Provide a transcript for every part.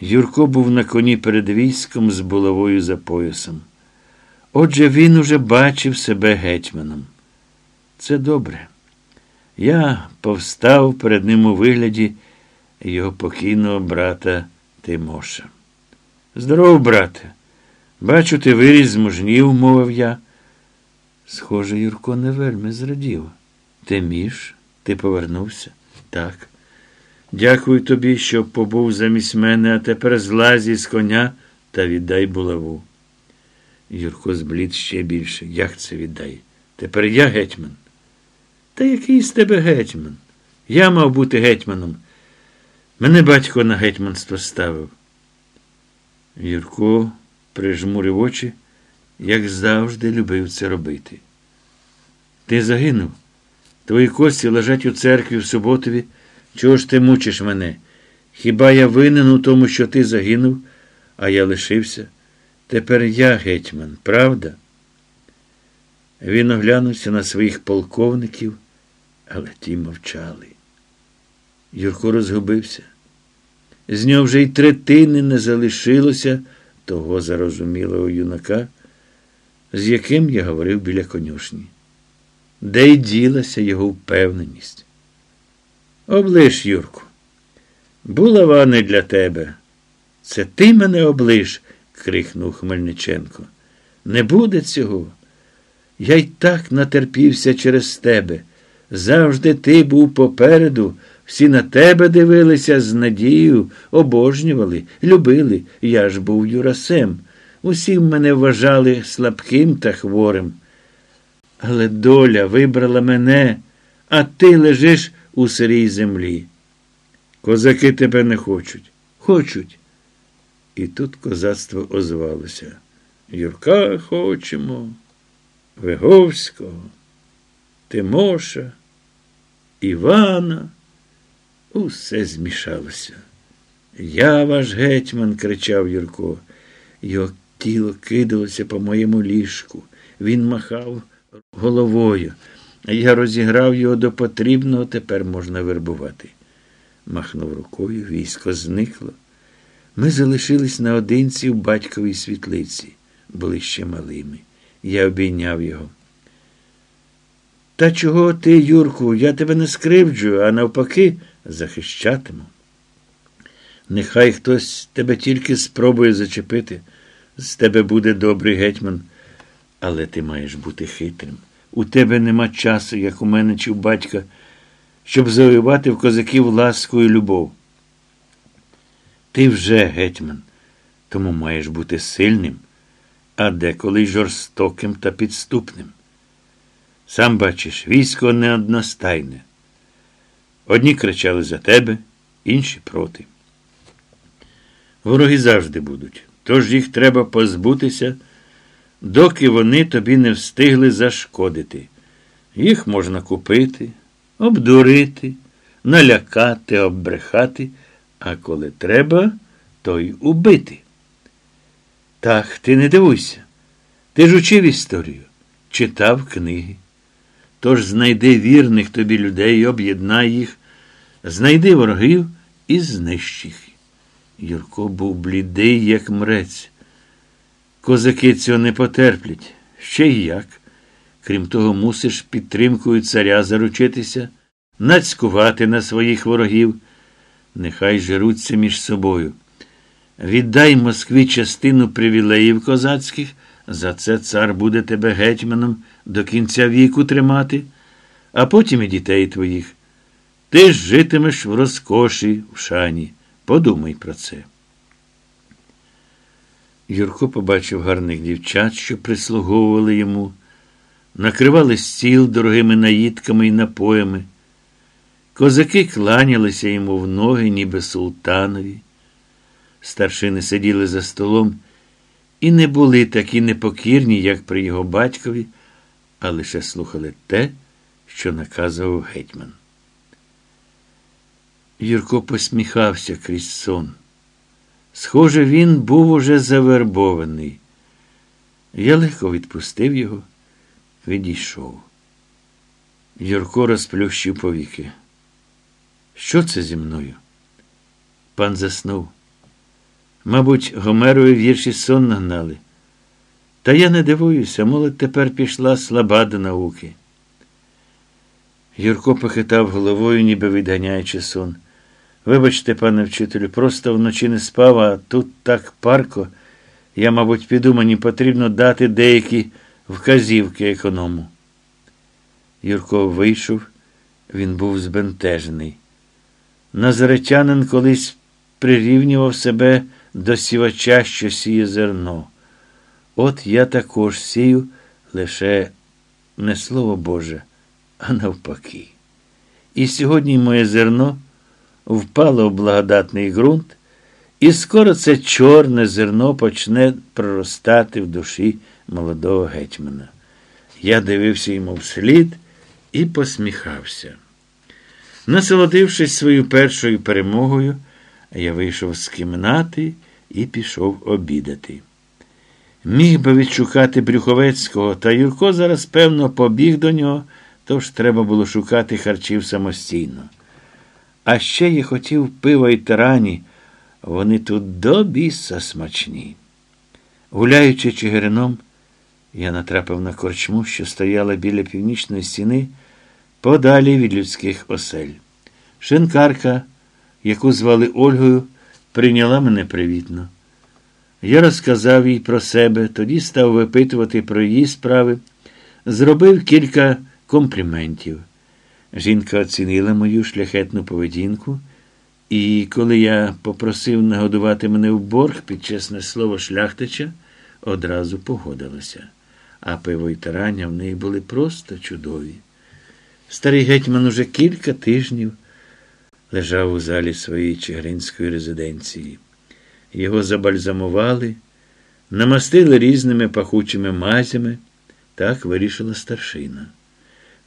Юрко був на коні перед військом з булавою за поясом. Отже, він уже бачив себе гетьманом. Це добре. Я повстав перед ним у вигляді його покійного брата Тимоша. Здоров, брате. Бачу, ти виріс з мужнів, мовив я. Схоже, Юрко не вельми зрадів. Ти між, ти повернувся? Так. Дякую тобі, що побув замість мене, а тепер злазь з коня та віддай булаву. Юрко зблід ще більше. Як це віддай? Тепер я гетьман. Та який з тебе гетьман? Я мав бути гетьманом. Мене батько на гетьманство ставив. Юрко прижмурив очі, як завжди любив це робити. Ти загинув. Твої кості лежать у церкві в суботові. Чого ж ти мучиш мене? Хіба я винен у тому, що ти загинув, а я лишився? Тепер я гетьман, правда? Він оглянувся на своїх полковників, але ті мовчали. Юрко розгубився. З нього вже й третини не залишилося того зарозумілого юнака, з яким я говорив біля конюшні. Де й ділася його впевненість. Облиш, Юрку. Булава не для тебе. Це ти мене облиш, крикнув Хмельниченко. Не буде цього. Я й так натерпівся через тебе. Завжди ти був попереду, всі на тебе дивилися з надією, обожнювали, любили. Я ж був Юрасем. Усі мене вважали слабким та хворим. Але доля вибрала мене, а ти лежиш у сирій землі. Козаки тебе не хочуть. Хочуть. І тут козацтво озвалося. Юрка хочемо, Виговського, Тимоша, Івана. Усе змішалося. Я ваш гетьман, кричав Юрко. Його тіло кидалося по моєму ліжку. Він махав головою. Я розіграв його до потрібного, тепер можна вербувати. Махнув рукою, військо зникло. Ми залишились наодинці в батьковій світлиці, були ще малими. Я обійняв його. Та чого ти, Юрку, я тебе не скривджую, а навпаки, захищатиму. Нехай хтось тебе тільки спробує зачепити. З тебе буде добрий гетьман, але ти маєш бути хитрим. У тебе нема часу, як у мене чи у батька, щоб завоювати в козаків ласку і любов. Ти вже гетьман, тому маєш бути сильним, а деколи жорстоким та підступним. Сам бачиш, військо неодностайне. Одні кричали за тебе, інші проти. Вороги завжди будуть, тож їх треба позбутися доки вони тобі не встигли зашкодити. Їх можна купити, обдурити, налякати, оббрехати, а коли треба, то й убити. Так, ти не дивуйся. Ти ж учив історію, читав книги. Тож знайди вірних тобі людей, об'єднай їх, знайди ворогів і знищ їх. Юрко був блідий, як мрець. Козаки цього не потерплять. Ще й як. Крім того, мусиш підтримкою царя заручитися, нацькувати на своїх ворогів. Нехай жируться між собою. Віддай Москві частину привілеїв козацьких, за це цар буде тебе гетьманом до кінця віку тримати, а потім і дітей твоїх. Ти ж житимеш в розкоші, в шані. Подумай про це. Юрко побачив гарних дівчат, що прислуговували йому, накривали стіл дорогими наїдками і напоями. Козаки кланялися йому в ноги, ніби султанові. Старшини сиділи за столом і не були такі непокірні, як при його батькові, а лише слухали те, що наказував гетьман. Юрко посміхався крізь сон. Схоже, він був уже завербований. Я легко відпустив його, відійшов. Юрко розплющив повіки. Що це зі мною? Пан заснув. Мабуть, Гомерові вірші сон нагнали. Та я не дивуюся, молодь тепер пішла слаба до науки. Юрко похитав головою, ніби відганяючи сон. Вибачте, пане вчителю, просто вночі не спав, а тут так парко. Я, мабуть, піду, мені потрібно дати деякі вказівки економу. Юрко вийшов, він був збентежений. Назаретянин колись прирівнював себе до сівача, що сіє зерно. От я також сію лише не слово Боже, а навпаки. І сьогодні моє зерно впало в благодатний ґрунт, і скоро це чорне зерно почне проростати в душі молодого гетьмана. Я дивився йому вслід і посміхався. Насолодившись своєю першою перемогою, я вийшов з кімнати і пішов обідати. Міг би відшукати Брюховецького, та Юрко зараз, певно, побіг до нього, тож треба було шукати харчів самостійно. А ще я хотів пива і тарані, вони тут до біса смачні. Гуляючи Чигирином, я натрапив на корчму, що стояла біля північної стіни, подалі від людських осель. Шинкарка, яку звали Ольгою, прийняла мене привітно. Я розказав їй про себе, тоді став випитувати про її справи, зробив кілька компліментів. Жінка оцінила мою шляхетну поведінку, і коли я попросив нагодувати мене в борг під чесне слово шляхтича, одразу погодилася. А пиво й тарання в неї були просто чудові. Старий гетьман уже кілька тижнів лежав у залі своєї чигиринської резиденції. Його забальзамували, намастили різними пахучими мазями, так вирішила старшина.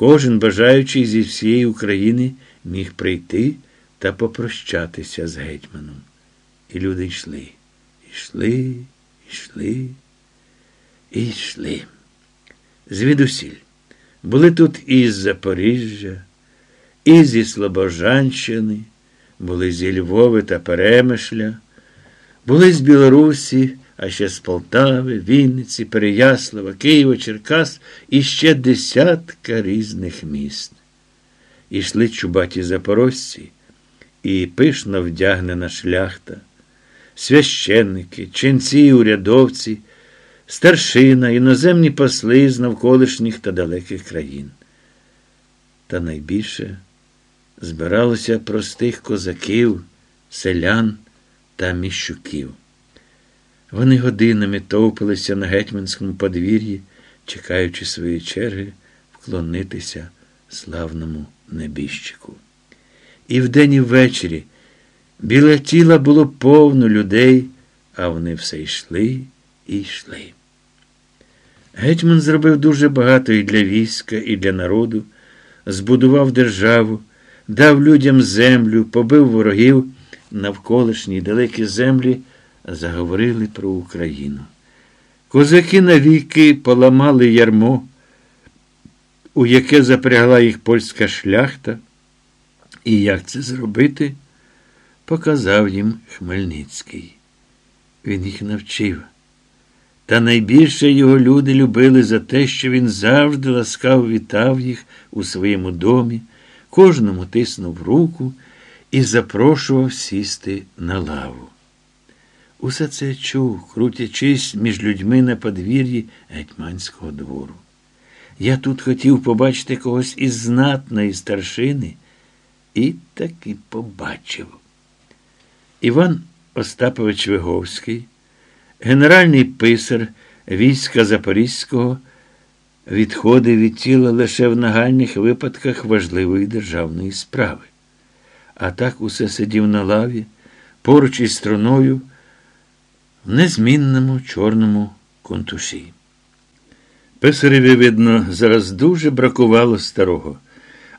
Кожен бажаючий зі всієї України міг прийти та попрощатися з гетьманом. І люди йшли, йшли, йшли, і йшли. Звідусіль. Були тут і з Запоріжжя, і зі Слобожанщини, були зі Львови та Перемишля, були з Білорусі, а ще з Полтави, Вінниці, Переяслава, Києва, Черкас і ще десятка різних міст. Ішли чубаті запорожці і пишно вдягнена шляхта, священники, ченці і урядовці, старшина, іноземні посли з навколишніх та далеких країн. Та найбільше збиралося простих козаків, селян та міщуків. Вони годинами товпилися на гетьманському подвір'ї, чекаючи своєї черги вклонитися славному небіжчику. І вдень, і ввечері біле тіла було повно людей, а вони все йшли і йшли. Гетьман зробив дуже багато і для війська, і для народу, збудував державу, дав людям землю, побив ворогів навколишні далекі землі заговорили про Україну. Козаки навіки поламали ярмо, у яке запрягла їх польська шляхта, і як це зробити, показав їм Хмельницький. Він їх навчив. Та найбільше його люди любили за те, що він завжди ласкаво вітав їх у своєму домі, кожному тиснув руку і запрошував сісти на лаву. Усе це чув, крутячись між людьми на подвір'ї гетьманського двору. Я тут хотів побачити когось із знатної старшини і таки побачив. Іван Остапович Виговський, генеральний писар війська Запорізького, відходив від тіла лише в нагальних випадках важливої державної справи. А так усе сидів на лаві, поруч із струною незмінному чорному контуші. Писареві, видно, зараз дуже бракувало старого.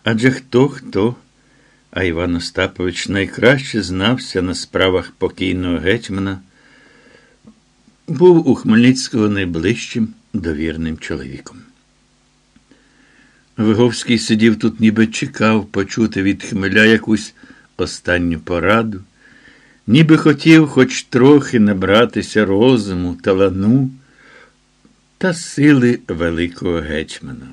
Адже хто хто, а Іван Остапович найкраще знався на справах покійного гетьмана, був у Хмельницького найближчим довірним чоловіком. Виговський сидів тут, ніби чекав почути від Хмеля якусь останню пораду ніби хотів хоч трохи набратися розуму, талану та сили великого гетьмана.